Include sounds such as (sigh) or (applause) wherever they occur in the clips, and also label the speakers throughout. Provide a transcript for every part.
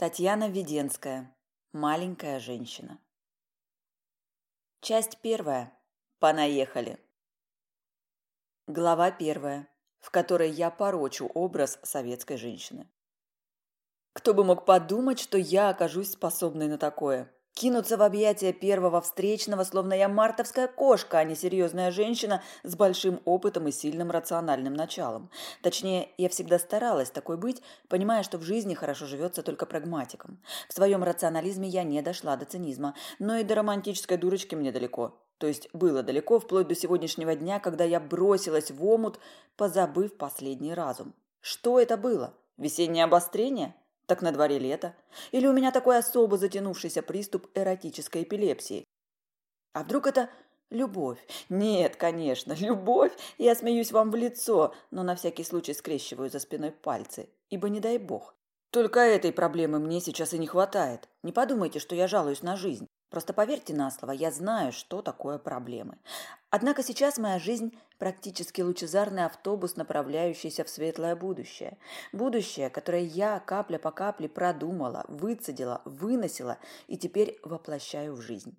Speaker 1: Татьяна Веденская. Маленькая женщина. Часть первая. Понаехали. Глава первая, в которой я порочу образ советской женщины. Кто бы мог подумать, что я окажусь способной на такое? Кинуться в объятия первого встречного, словно я мартовская кошка, а не серьезная женщина с большим опытом и сильным рациональным началом. Точнее, я всегда старалась такой быть, понимая, что в жизни хорошо живется только прагматиком. В своем рационализме я не дошла до цинизма, но и до романтической дурочки мне далеко. То есть было далеко, вплоть до сегодняшнего дня, когда я бросилась в омут, позабыв последний разум. Что это было? Весеннее обострение? Так на дворе лето. Или у меня такой особо затянувшийся приступ эротической эпилепсии? А вдруг это любовь? Нет, конечно, (laughs) любовь. Я смеюсь вам в лицо, но на всякий случай скрещиваю за спиной пальцы, ибо не дай бог. Только этой проблемы мне сейчас и не хватает. Не подумайте, что я жалуюсь на жизнь. Просто поверьте на слово, я знаю, что такое проблемы. Однако сейчас моя жизнь практически лучезарный автобус, направляющийся в светлое будущее. Будущее, которое я капля по капле продумала, выцедила, выносила и теперь воплощаю в жизнь.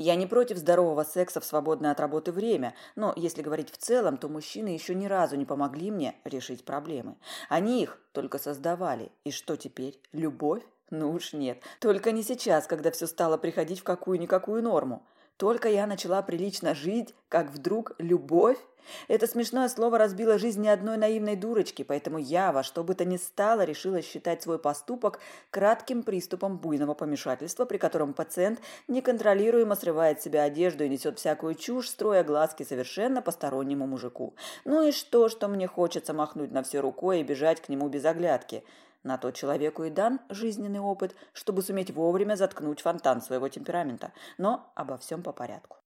Speaker 1: Я не против здорового секса в свободное от работы время, но если говорить в целом, то мужчины еще ни разу не помогли мне решить проблемы. Они их только создавали. И что теперь? Любовь? Ну уж нет. Только не сейчас, когда все стало приходить в какую-никакую норму. Только я начала прилично жить, как вдруг любовь. Это смешное слово разбило жизнь ни одной наивной дурочки, поэтому я во что бы то ни стало решила считать свой поступок кратким приступом буйного помешательства, при котором пациент неконтролируемо срывает с себя одежду и несет всякую чушь, строя глазки совершенно постороннему мужику. Ну и что, что мне хочется махнуть на все рукой и бежать к нему без оглядки – на то человеку и дан жизненный опыт, чтобы суметь вовремя заткнуть фонтан своего темперамента. Но обо всем по порядку.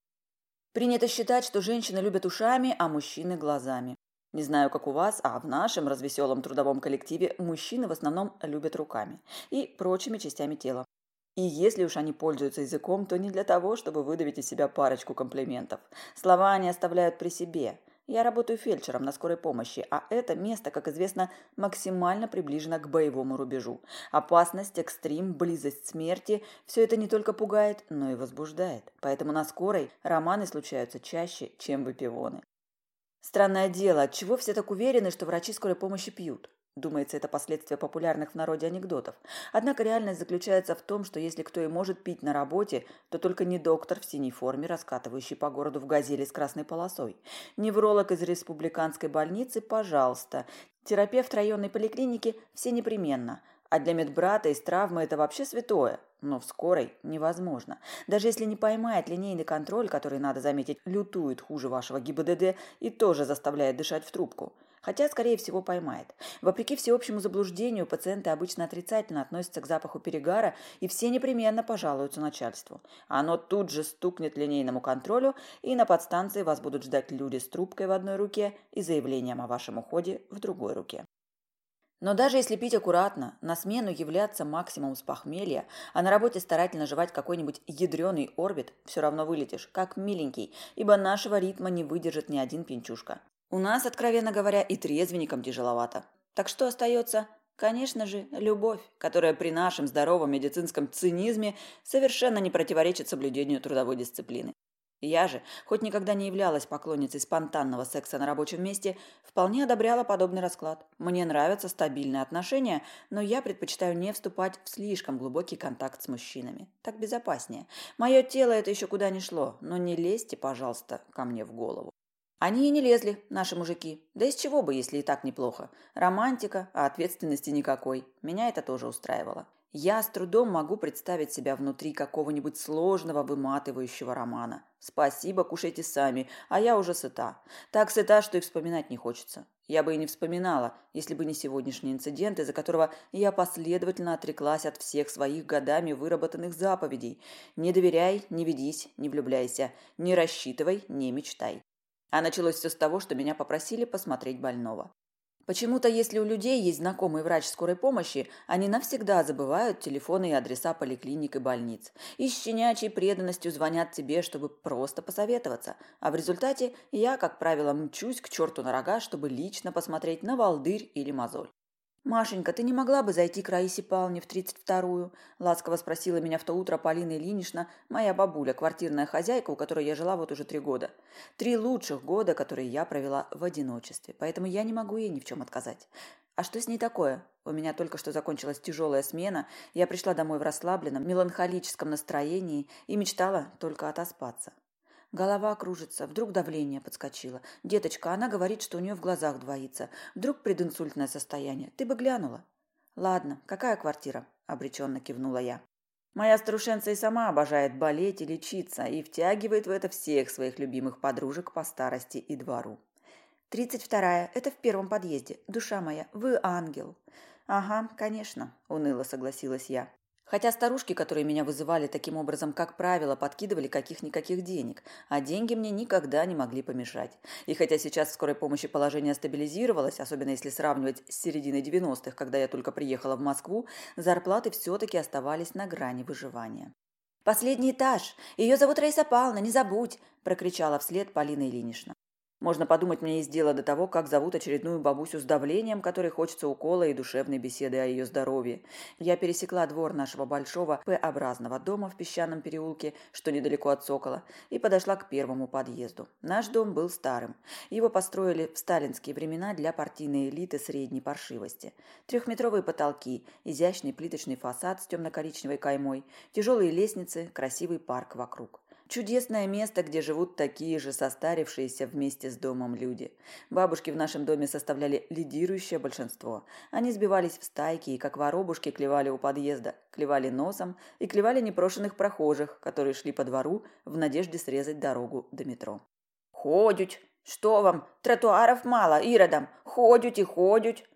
Speaker 1: Принято считать, что женщины любят ушами, а мужчины – глазами. Не знаю, как у вас, а в нашем развеселом трудовом коллективе мужчины в основном любят руками и прочими частями тела. И если уж они пользуются языком, то не для того, чтобы выдавить из себя парочку комплиментов. Слова они оставляют при себе – я работаю фельдшером на скорой помощи, а это место, как известно, максимально приближено к боевому рубежу. Опасность, экстрим, близость смерти – все это не только пугает, но и возбуждает. Поэтому на скорой романы случаются чаще, чем выпивоны. Странное дело, отчего все так уверены, что врачи скорой помощи пьют? Думается, это последствия популярных в народе анекдотов. Однако реальность заключается в том, что если кто и может пить на работе, то только не доктор в синей форме, раскатывающий по городу в газели с красной полосой. Невролог из республиканской больницы – пожалуйста. Терапевт районной поликлиники – все непременно. А для медбрата из травмы это вообще святое. Но в скорой невозможно. Даже если не поймает линейный контроль, который, надо заметить, лютует хуже вашего ГИБДД и тоже заставляет дышать в трубку – хотя, скорее всего, поймает. Вопреки всеобщему заблуждению, пациенты обычно отрицательно относятся к запаху перегара, и все непременно пожалуются начальству. Оно тут же стукнет линейному контролю, и на подстанции вас будут ждать люди с трубкой в одной руке и заявлением о вашем уходе в другой руке. Но даже если пить аккуратно, на смену являться максимум с похмелья, а на работе старательно жевать какой-нибудь ядреный орбит, все равно вылетишь, как миленький, ибо нашего ритма не выдержит ни один пинчушка. У нас, откровенно говоря, и трезвенникам тяжеловато. Так что остается? Конечно же, любовь, которая при нашем здоровом медицинском цинизме совершенно не противоречит соблюдению трудовой дисциплины. Я же, хоть никогда не являлась поклонницей спонтанного секса на рабочем месте, вполне одобряла подобный расклад. Мне нравятся стабильные отношения, но я предпочитаю не вступать в слишком глубокий контакт с мужчинами. Так безопаснее. Мое тело это еще куда ни шло, но не лезьте, пожалуйста, ко мне в голову. Они и не лезли, наши мужики. Да из чего бы, если и так неплохо. Романтика, а ответственности никакой. Меня это тоже устраивало. Я с трудом могу представить себя внутри какого-нибудь сложного, выматывающего романа. Спасибо, кушайте сами, а я уже сыта. Так сыта, что и вспоминать не хочется. Я бы и не вспоминала, если бы не сегодняшний инцидент, из-за которого я последовательно отреклась от всех своих годами выработанных заповедей. Не доверяй, не ведись, не влюбляйся, не рассчитывай, не мечтай. А началось все с того, что меня попросили посмотреть больного. Почему-то, если у людей есть знакомый врач скорой помощи, они навсегда забывают телефоны и адреса поликлиник и больниц. И с щенячьей преданностью звонят тебе, чтобы просто посоветоваться. А в результате я, как правило, мчусь к черту на рога, чтобы лично посмотреть на волдырь или мозоль. «Машенька, ты не могла бы зайти к Раисе Павловне в тридцать вторую?» – ласково спросила меня в то утро Полина Ильинична, моя бабуля, квартирная хозяйка, у которой я жила вот уже три года. Три лучших года, которые я провела в одиночестве, поэтому я не могу ей ни в чем отказать. А что с ней такое? У меня только что закончилась тяжелая смена, я пришла домой в расслабленном, меланхолическом настроении и мечтала только отоспаться. Голова кружится, вдруг давление подскочило. Деточка, она говорит, что у нее в глазах двоится. Вдруг прединсультное состояние. Ты бы глянула. Ладно, какая квартира? Обреченно кивнула я. Моя старушенца и сама обожает болеть и лечиться, и втягивает в это всех своих любимых подружек по старости и двору. «Тридцать вторая. Это в первом подъезде. Душа моя, вы ангел». «Ага, конечно», – уныло согласилась я. Хотя старушки, которые меня вызывали таким образом, как правило, подкидывали каких-никаких денег, а деньги мне никогда не могли помешать. И хотя сейчас в скорой помощи положение стабилизировалось, особенно если сравнивать с серединой 90-х, когда я только приехала в Москву, зарплаты все-таки оставались на грани выживания. «Последний этаж! Ее зовут Раиса Павловна, не забудь!» – прокричала вслед Полина Ильинична. Можно подумать, мне есть дело до того, как зовут очередную бабусю с давлением, которой хочется укола и душевной беседы о ее здоровье. Я пересекла двор нашего большого П-образного дома в песчаном переулке, что недалеко от Сокола, и подошла к первому подъезду. Наш дом был старым. Его построили в сталинские времена для партийной элиты средней паршивости. Трехметровые потолки, изящный плиточный фасад с темно-коричневой каймой, тяжелые лестницы, красивый парк вокруг. Чудесное место, где живут такие же состарившиеся вместе с домом люди. Бабушки в нашем доме составляли лидирующее большинство. Они сбивались в стайки и, как воробушки, клевали у подъезда, клевали носом и клевали непрошенных прохожих, которые шли по двору в надежде срезать дорогу до метро. «Ходють! Что вам? Тротуаров мало, иродам! Ходють и ходють!»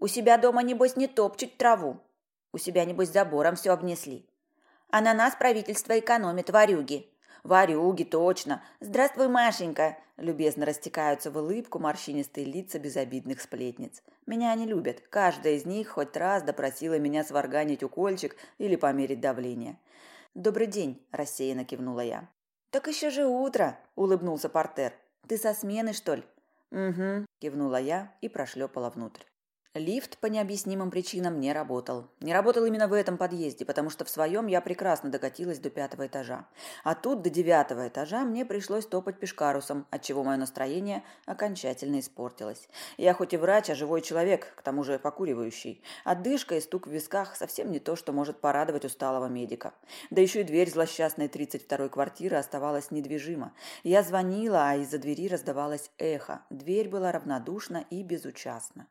Speaker 1: «У себя дома, небось, не топчуть траву. У себя, небось, забором все обнесли. А на нас правительство экономит, варюги. Варюги, точно. Здравствуй, Машенька. Любезно растекаются в улыбку морщинистые лица безобидных сплетниц. Меня они любят. Каждая из них хоть раз допросила меня сварганить укольчик или померить давление. «Добрый день», – рассеянно кивнула я. «Так еще же утро», – улыбнулся Портер. «Ты со смены, что ли?» «Угу», – кивнула я и прошлепала внутрь. Лифт по необъяснимым причинам не работал. Не работал именно в этом подъезде, потому что в своем я прекрасно докатилась до пятого этажа. А тут до девятого этажа мне пришлось топать пешкарусом, отчего мое настроение окончательно испортилось. Я хоть и врач, а живой человек, к тому же покуривающий. Отдышка и стук в висках совсем не то, что может порадовать усталого медика. Да еще и дверь злосчастной 32-й квартиры оставалась недвижима. Я звонила, а из-за двери раздавалось эхо. Дверь была равнодушна и безучастна.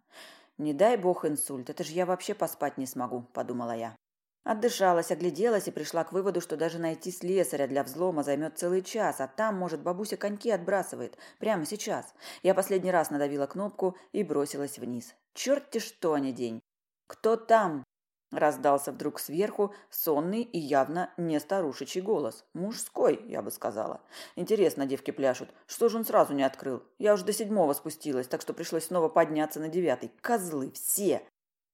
Speaker 1: «Не дай бог инсульт, это же я вообще поспать не смогу», – подумала я. Отдышалась, огляделась и пришла к выводу, что даже найти слесаря для взлома займет целый час, а там, может, бабуся коньки отбрасывает. Прямо сейчас. Я последний раз надавила кнопку и бросилась вниз. Черт-те что, а не день. «Кто там?» Раздался вдруг сверху сонный и явно не старушечий голос. Мужской, я бы сказала. Интересно, девки пляшут. Что же он сразу не открыл? Я уже до седьмого спустилась, так что пришлось снова подняться на девятый. Козлы, все.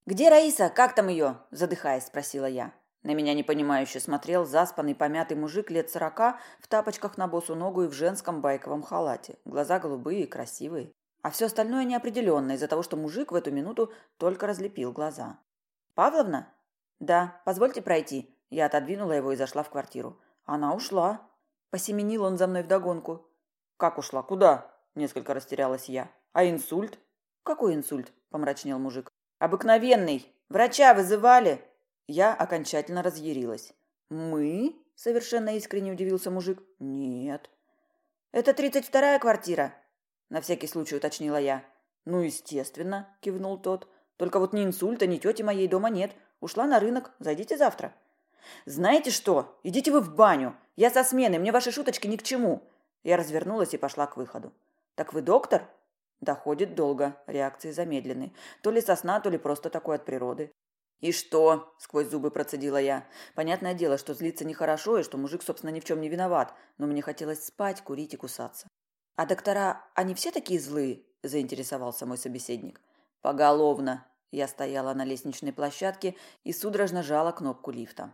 Speaker 1: «Где Раиса? Как там ее?» – задыхаясь, спросила я. На меня непонимающе смотрел заспанный помятый мужик лет сорока в тапочках на босу ногу и в женском байковом халате. Глаза голубые и красивые. А все остальное неопределенно из-за того, что мужик в эту минуту только разлепил глаза. «Павловна?» «Да, позвольте пройти». Я отодвинула его и зашла в квартиру. Она ушла. Посеменил он за мной вдогонку. «Как ушла? Куда?» Несколько растерялась я. «А инсульт?» «Какой инсульт?» – помрачнел мужик. «Обыкновенный. Врача вызывали?» Я окончательно разъярилась. «Мы?» – совершенно искренне удивился мужик. «Нет». «Это тридцать вторая квартира?» – на всякий случай уточнила я. «Ну, естественно», – кивнул тот. Только вот ни инсульта, ни тети моей дома нет. Ушла на рынок. Зайдите завтра. Знаете что? Идите вы в баню. Я со смены, мне ваши шуточки ни к чему. Я развернулась и пошла к выходу. Так вы доктор? Доходит долго. Реакции замедлены. То ли сосна, то ли просто такой от природы. «И что?» – сквозь зубы процедила я. Понятное дело, что злиться нехорошо, и что мужик, собственно, ни в чем не виноват, но мне хотелось спать, курить и кусаться. «А доктора, они все такие злые?» – заинтересовался мой собеседник. «Поголовно», я стояла на лестничной площадке и судорожно жала кнопку лифта.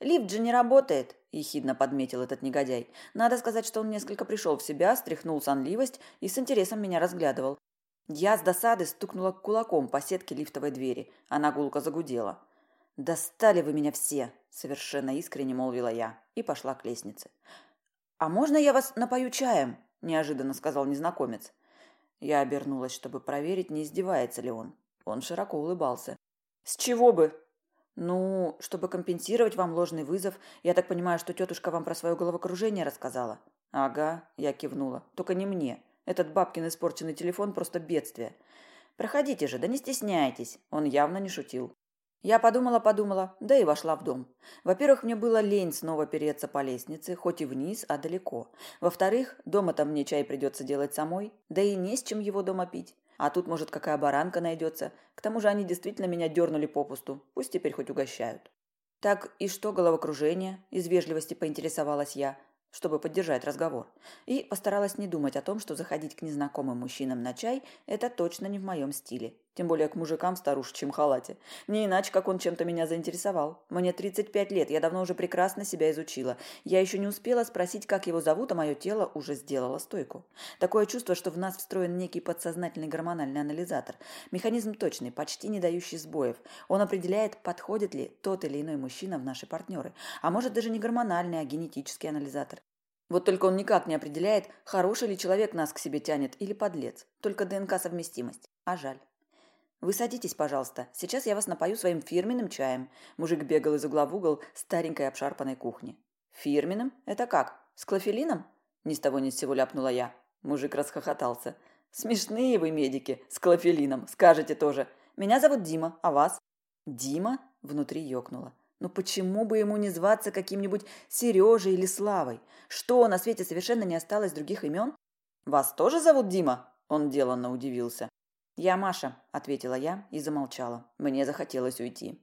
Speaker 1: «Лифт же не работает», – ехидно подметил этот негодяй. Надо сказать, что он несколько пришел в себя, стряхнул сонливость и с интересом меня разглядывал. Я с досады стукнула кулаком по сетке лифтовой двери. Она гулко загудела. «Достали вы меня все!» – совершенно искренне молвила я и пошла к лестнице. «А можно я вас напою чаем?» – неожиданно сказал незнакомец. Я обернулась, чтобы проверить, не издевается ли он. Он широко улыбался. «С чего бы?» «Ну, чтобы компенсировать вам ложный вызов. Я так понимаю, что тетушка вам про свое головокружение рассказала?» «Ага», – я кивнула. «Только не мне. Этот бабкин испорченный телефон просто бедствие. Проходите же, да не стесняйтесь». Он явно не шутил. Я подумала-подумала, да и вошла в дом. Во-первых, мне было лень снова переться по лестнице, хоть и вниз, а далеко. Во-вторых, дома-то мне чай придется делать самой, да и не с чем его дома пить. А тут, может, какая баранка найдется. К тому же они действительно меня дернули попусту. Пусть теперь хоть угощают. Так и что головокружение? Из вежливости поинтересовалась я чтобы поддержать разговор, и постаралась не думать о том, что заходить к незнакомым мужчинам на чай – это точно не в моем стиле. Тем более к мужикам в старушечьем халате. Не иначе, как он чем-то меня заинтересовал. Мне 35 лет, я давно уже прекрасно себя изучила. Я еще не успела спросить, как его зовут, а мое тело уже сделало стойку. Такое чувство, что в нас встроен некий подсознательный гормональный анализатор. Механизм точный, почти не дающий сбоев. Он определяет, подходит ли тот или иной мужчина в наши партнеры. А может даже не гормональный, а генетический анализатор. Вот только он никак не определяет, хороший ли человек нас к себе тянет или подлец. Только ДНК-совместимость. А жаль. «Вы садитесь, пожалуйста. Сейчас я вас напою своим фирменным чаем». Мужик бегал из угла в угол старенькой обшарпанной кухни. «Фирменным? Это как? С клофелином?» Ни с того ни с сего ляпнула я. Мужик расхохотался. «Смешные вы, медики, с клофелином. Скажете тоже. Меня зовут Дима, а вас?» «Дима?» – внутри ёкнуло. «Ну почему бы ему не зваться каким-нибудь Сережей или Славой? Что, на свете совершенно не осталось других имен?» «Вас тоже зовут Дима?» – он деланно удивился. «Я Маша», – ответила я и замолчала. Мне захотелось уйти.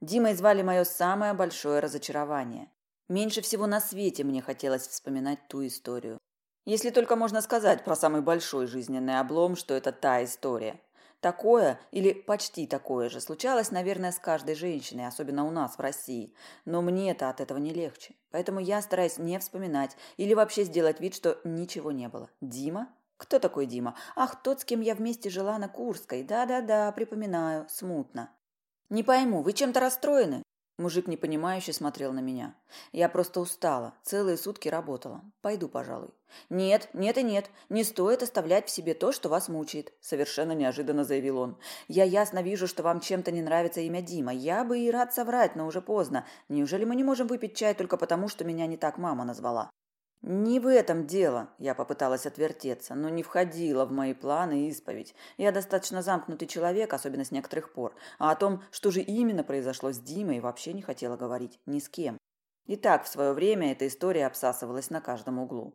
Speaker 1: Димой звали мое самое большое разочарование. Меньше всего на свете мне хотелось вспоминать ту историю. Если только можно сказать про самый большой жизненный облом, что это та история. Такое или почти такое же случалось, наверное, с каждой женщиной, особенно у нас в России. Но мне-то от этого не легче. Поэтому я стараюсь не вспоминать или вообще сделать вид, что ничего не было. Дима кто такой Дима? Ах, тот, с кем я вместе жила на Курской. Да-да-да, припоминаю, смутно. Не пойму, вы чем-то расстроены? Мужик непонимающе смотрел на меня. Я просто устала, целые сутки работала. Пойду, пожалуй. Нет, нет и нет, не стоит оставлять в себе то, что вас мучает, совершенно неожиданно заявил он. Я ясно вижу, что вам чем-то не нравится имя Дима. Я бы и рад соврать, но уже поздно. Неужели мы не можем выпить чай только потому, что меня не так мама назвала? «Не в этом дело», – я попыталась отвертеться, но не входила в мои планы исповедь. Я достаточно замкнутый человек, особенно с некоторых пор, а о том, что же именно произошло с Димой, вообще не хотела говорить ни с кем. И так в свое время эта история обсасывалась на каждом углу.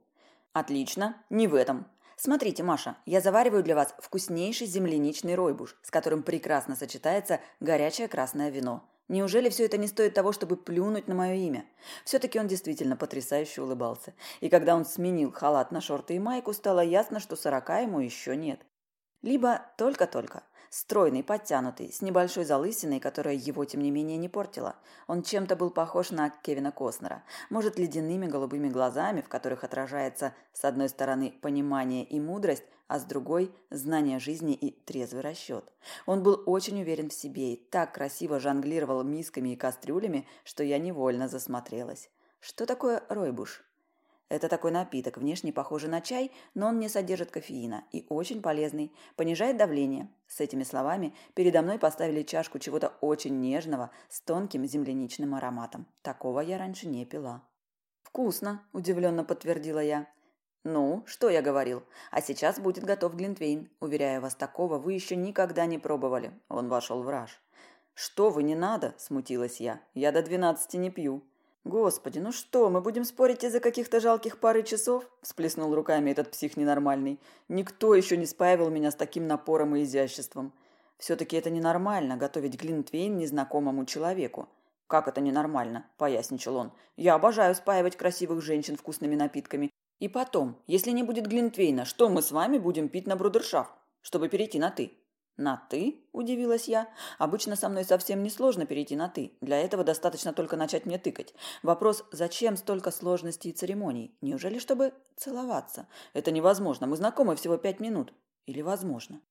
Speaker 1: «Отлично, не в этом. Смотрите, Маша, я завариваю для вас вкуснейший земляничный ройбуш, с которым прекрасно сочетается горячее красное вино. Неужели все это не стоит того, чтобы плюнуть на мое имя? Все-таки он действительно потрясающе улыбался. И когда он сменил халат на шорты и майку, стало ясно, что сорока ему еще нет. Либо только-только. Стройный, подтянутый, с небольшой залысиной, которая его, тем не менее, не портила. Он чем-то был похож на Кевина Костнера. Может, ледяными голубыми глазами, в которых отражается, с одной стороны, понимание и мудрость, а с другой – знание жизни и трезвый расчет. Он был очень уверен в себе и так красиво жонглировал мисками и кастрюлями, что я невольно засмотрелась. Что такое ройбуш? Это такой напиток, внешне похожий на чай, но он не содержит кофеина и очень полезный, понижает давление. С этими словами передо мной поставили чашку чего-то очень нежного с тонким земляничным ароматом. Такого я раньше не пила. «Вкусно», – удивленно подтвердила я. «Ну, что я говорил? А сейчас будет готов Глинтвейн. Уверяю вас, такого вы еще никогда не пробовали». Он вошел в раж. «Что вы, не надо?» – смутилась я. «Я до двенадцати не пью». «Господи, ну что, мы будем спорить из-за каких-то жалких пары часов?» – всплеснул руками этот псих ненормальный. «Никто еще не спаивал меня с таким напором и изяществом. Все-таки это ненормально – готовить глинтвейн незнакомому человеку». «Как это ненормально?» – поясничал он. «Я обожаю спаивать красивых женщин вкусными напитками. И потом, если не будет глинтвейна, что мы с вами будем пить на брудершафт, чтобы перейти на «ты»?» «На «ты»?» – удивилась я. «Обычно со мной совсем несложно перейти на «ты». Для этого достаточно только начать мне тыкать. Вопрос, зачем столько сложностей и церемоний? Неужели чтобы целоваться? Это невозможно. Мы знакомы всего пять минут». Или возможно.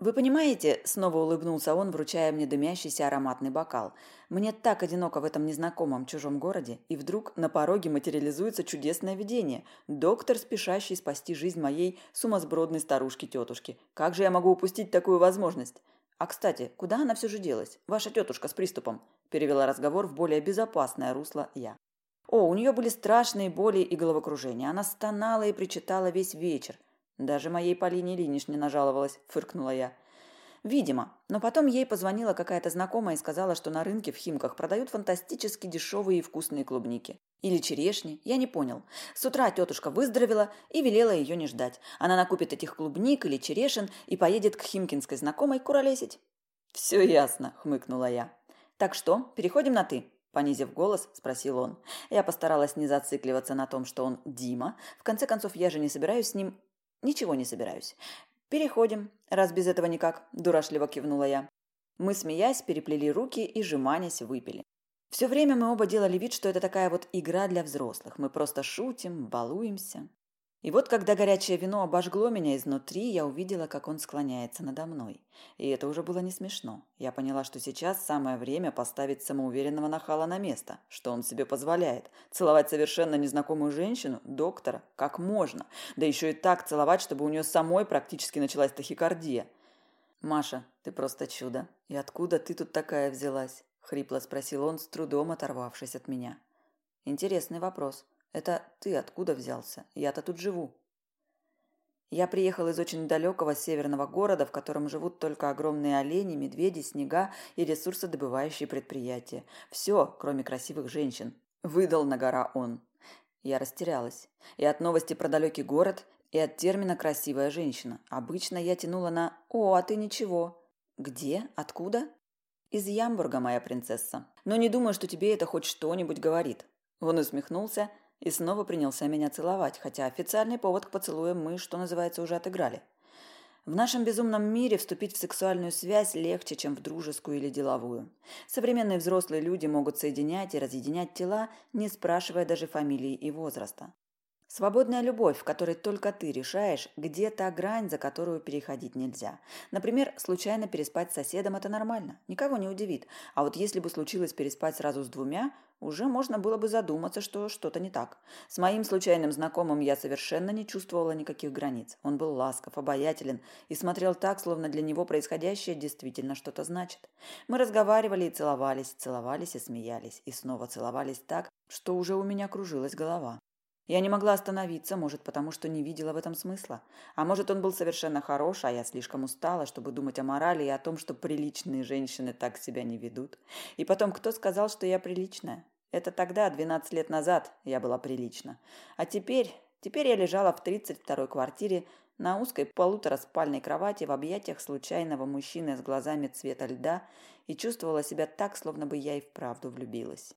Speaker 1: «Вы понимаете?» – снова улыбнулся он, вручая мне дымящийся ароматный бокал. «Мне так одиноко в этом незнакомом чужом городе, и вдруг на пороге материализуется чудесное видение. Доктор, спешащий спасти жизнь моей сумасбродной старушки-тетушки. Как же я могу упустить такую возможность? А, кстати, куда она все же делась? Ваша тетушка с приступом?» – перевела разговор в более безопасное русло я. О, у нее были страшные боли и головокружения. Она стонала и причитала весь вечер. Даже моей Полине Ильинич не нажаловалась, фыркнула я. Видимо. Но потом ей позвонила какая-то знакомая и сказала, что на рынке в Химках продают фантастически дешевые и вкусные клубники. Или черешни, я не понял. С утра тетушка выздоровела и велела ее не ждать. Она накупит этих клубник или черешин и поедет к химкинской знакомой куролесить. «Все ясно», — хмыкнула я. «Так что, переходим на «ты»?» Понизив голос, спросил он. Я постаралась не зацикливаться на том, что он Дима. В конце концов, я же не собираюсь с ним Ничего не собираюсь. Переходим, раз без этого никак, дурашливо кивнула я. Мы, смеясь, переплели руки и, сжиманясь, выпили. Все время мы оба делали вид, что это такая вот игра для взрослых. Мы просто шутим, балуемся. И вот, когда горячее вино обожгло меня изнутри, я увидела, как он склоняется надо мной. И это уже было не смешно. Я поняла, что сейчас самое время поставить самоуверенного нахала на место. Что он себе позволяет? Целовать совершенно незнакомую женщину? Доктора? Как можно? Да еще и так целовать, чтобы у нее самой практически началась тахикардия. «Маша, ты просто чудо. И откуда ты тут такая взялась?» – хрипло спросил он, с трудом оторвавшись от меня. «Интересный вопрос». Это ты откуда взялся? Я-то тут живу. Я приехал из очень далекого северного города, в котором живут только огромные олени, медведи, снега и ресурсодобывающие предприятия. Все, кроме красивых женщин. Выдал на гора он. Я растерялась. И от новости про далекий город, и от термина «красивая женщина». Обычно я тянула на «О, а ты ничего». «Где? Откуда?» «Из Ямбурга, моя принцесса. Но не думаю, что тебе это хоть что-нибудь говорит». Он усмехнулся и снова принялся меня целовать, хотя официальный повод к поцелуям мы, что называется, уже отыграли. В нашем безумном мире вступить в сексуальную связь легче, чем в дружескую или деловую. Современные взрослые люди могут соединять и разъединять тела, не спрашивая даже фамилии и возраста. Свободная любовь, в которой только ты решаешь, где та грань, за которую переходить нельзя. Например, случайно переспать с соседом – это нормально, никого не удивит. А вот если бы случилось переспать сразу с двумя, уже можно было бы задуматься, что что-то не так. С моим случайным знакомым я совершенно не чувствовала никаких границ. Он был ласков, обаятелен и смотрел так, словно для него происходящее действительно что-то значит. Мы разговаривали и целовались, целовались и смеялись, и снова целовались так, что уже у меня кружилась голова. Я не могла остановиться, может, потому что не видела в этом смысла. А может, он был совершенно хорош, а я слишком устала, чтобы думать о морали и о том, что приличные женщины так себя не ведут. И потом, кто сказал, что я приличная? Это тогда, 12 лет назад, я была прилична. А теперь, теперь я лежала в 32-й квартире на узкой полутораспальной кровати в объятиях случайного мужчины с глазами цвета льда и чувствовала себя так, словно бы я и вправду влюбилась.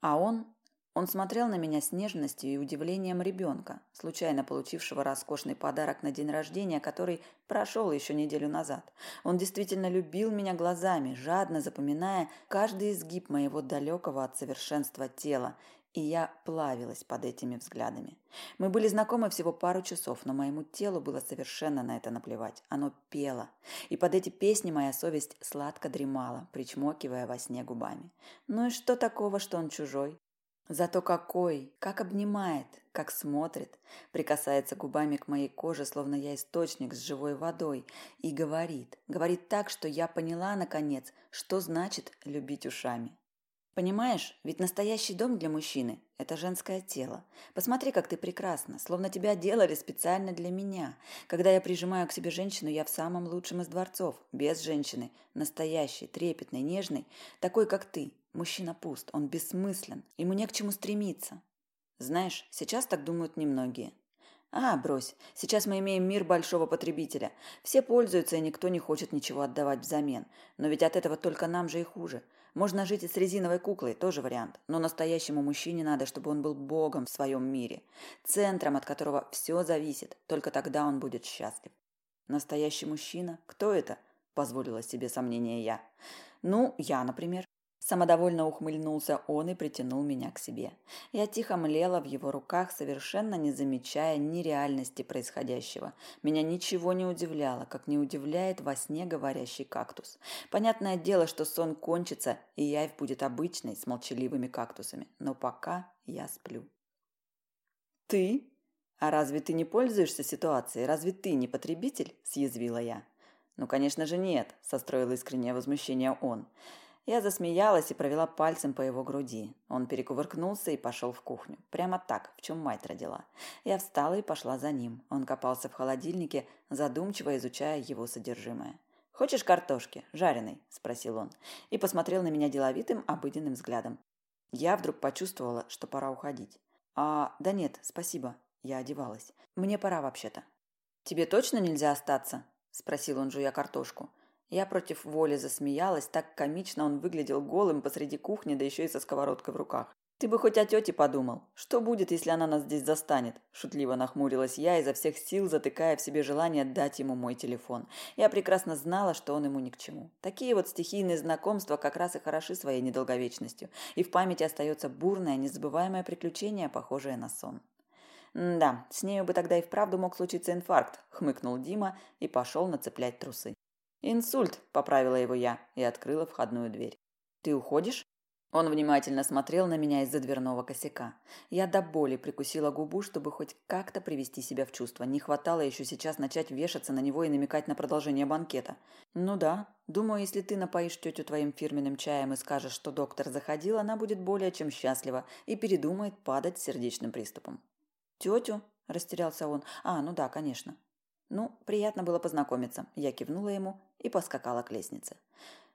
Speaker 1: А он он смотрел на меня с нежностью и удивлением ребенка, случайно получившего роскошный подарок на день рождения, который прошел еще неделю назад. Он действительно любил меня глазами, жадно запоминая каждый изгиб моего далекого от совершенства тела, и я плавилась под этими взглядами. Мы были знакомы всего пару часов, но моему телу было совершенно на это наплевать. Оно пело, и под эти песни моя совесть сладко дремала, причмокивая во сне губами. Ну и что такого, что он чужой? Зато какой, как обнимает, как смотрит, прикасается губами к моей коже, словно я источник с живой водой, и говорит, говорит так, что я поняла, наконец, что значит любить ушами. Понимаешь, ведь настоящий дом для мужчины – это женское тело. Посмотри, как ты прекрасна, словно тебя делали специально для меня. Когда я прижимаю к себе женщину, я в самом лучшем из дворцов, без женщины, настоящей, трепетной, нежной, такой, как ты, Мужчина пуст, он бессмыслен, ему не к чему стремиться. Знаешь, сейчас так думают немногие. А, брось, сейчас мы имеем мир большого потребителя. Все пользуются, и никто не хочет ничего отдавать взамен. Но ведь от этого только нам же и хуже. Можно жить и с резиновой куклой, тоже вариант. Но настоящему мужчине надо, чтобы он был богом в своем мире. Центром, от которого все зависит. Только тогда он будет счастлив. Настоящий мужчина? Кто это? Позволила себе сомнение я. Ну, я, например. Самодовольно ухмыльнулся он и притянул меня к себе. Я тихо млела в его руках, совершенно не замечая ни реальности происходящего. Меня ничего не удивляло, как не удивляет во сне говорящий кактус. Понятное дело, что сон кончится, и явь будет обычной, с молчаливыми кактусами. Но пока я сплю. «Ты? А разве ты не пользуешься ситуацией? Разве ты не потребитель?» – съязвила я. «Ну, конечно же, нет», – состроил искреннее возмущение он. Я засмеялась и провела пальцем по его груди. Он перекувыркнулся и пошел в кухню. Прямо так, в чем мать родила. Я встала и пошла за ним. Он копался в холодильнике, задумчиво изучая его содержимое. «Хочешь картошки? Жареной?» – спросил он. И посмотрел на меня деловитым, обыденным взглядом. Я вдруг почувствовала, что пора уходить. «А, да нет, спасибо». Я одевалась. «Мне пора вообще-то». «Тебе точно нельзя остаться?» – спросил он, жуя картошку. Я против воли засмеялась, так комично он выглядел голым посреди кухни, да еще и со сковородкой в руках. «Ты бы хоть о тете подумал. Что будет, если она нас здесь застанет?» Шутливо нахмурилась я, изо всех сил затыкая в себе желание дать ему мой телефон. Я прекрасно знала, что он ему ни к чему. Такие вот стихийные знакомства как раз и хороши своей недолговечностью. И в памяти остается бурное, незабываемое приключение, похожее на сон. «Да, с нею бы тогда и вправду мог случиться инфаркт», – хмыкнул Дима и пошел нацеплять трусы. «Инсульт», – поправила его я и открыла входную дверь. «Ты уходишь?» Он внимательно смотрел на меня из-за дверного косяка. Я до боли прикусила губу, чтобы хоть как-то привести себя в чувство. Не хватало еще сейчас начать вешаться на него и намекать на продолжение банкета. «Ну да. Думаю, если ты напоишь тетю твоим фирменным чаем и скажешь, что доктор заходил, она будет более чем счастлива и передумает падать сердечным приступом». «Тетю?» – растерялся он. «А, ну да, конечно». «Ну, приятно было познакомиться». Я кивнула ему и поскакала к лестнице.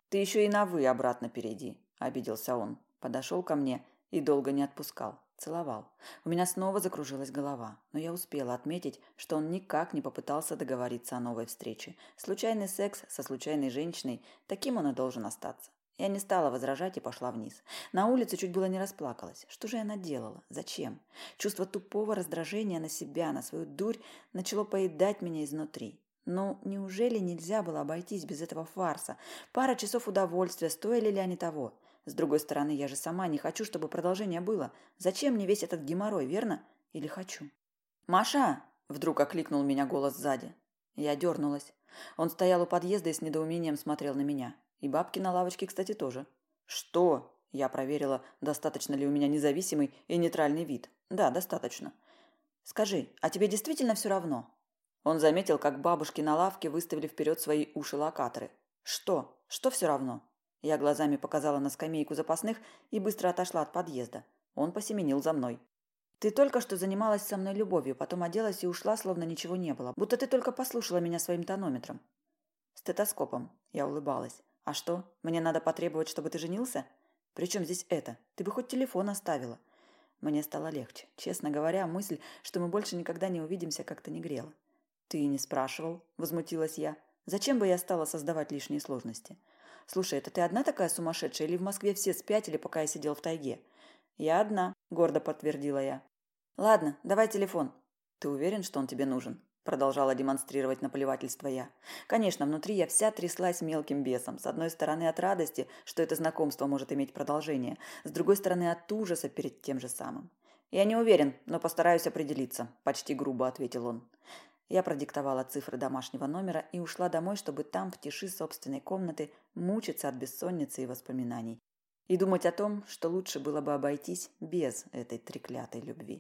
Speaker 1: «Ты еще и на «вы» обратно перейди», – обиделся он. Подошел ко мне и долго не отпускал. Целовал. У меня снова закружилась голова, но я успела отметить, что он никак не попытался договориться о новой встрече. Случайный секс со случайной женщиной, таким он и должен остаться. Я не стала возражать и пошла вниз. На улице чуть было не расплакалась. Что же я наделала? Зачем? Чувство тупого раздражения на себя, на свою дурь начало поедать меня изнутри. Но неужели нельзя было обойтись без этого фарса? Пара часов удовольствия, стоили ли они того? С другой стороны, я же сама не хочу, чтобы продолжение было. Зачем мне весь этот геморрой, верно? Или хочу? «Маша!» – вдруг окликнул меня голос сзади. Я дернулась. Он стоял у подъезда и с недоумением смотрел на меня. И бабки на лавочке, кстати, тоже. Что? Я проверила, достаточно ли у меня независимый и нейтральный вид. Да, достаточно. Скажи, а тебе действительно все равно? Он заметил, как бабушки на лавке выставили вперед свои уши-локаторы. Что? Что все равно? Я глазами показала на скамейку запасных и быстро отошла от подъезда. Он посеменил за мной. Ты только что занималась со мной любовью, потом оделась и ушла, словно ничего не было. Будто ты только послушала меня своим тонометром. Стетоскопом. Я улыбалась. А что, мне надо потребовать, чтобы ты женился? Причем здесь это? Ты бы хоть телефон оставила. Мне стало легче. Честно говоря, мысль, что мы больше никогда не увидимся, как-то не грела. Ты не спрашивал, возмутилась я. Зачем бы я стала создавать лишние сложности? Слушай, это ты одна такая сумасшедшая или в Москве все спятили, пока я сидел в тайге? Я одна, гордо подтвердила я. Ладно, давай телефон. Ты уверен, что он тебе нужен? Продолжала демонстрировать наплевательство я. Конечно, внутри я вся тряслась мелким бесом. С одной стороны от радости, что это знакомство может иметь продолжение, с другой стороны от ужаса перед тем же самым. «Я не уверен, но постараюсь определиться», – почти грубо ответил он. Я продиктовала цифры домашнего номера и ушла домой, чтобы там, в тиши собственной комнаты, мучиться от бессонницы и воспоминаний. И думать о том, что лучше было бы обойтись без этой треклятой любви.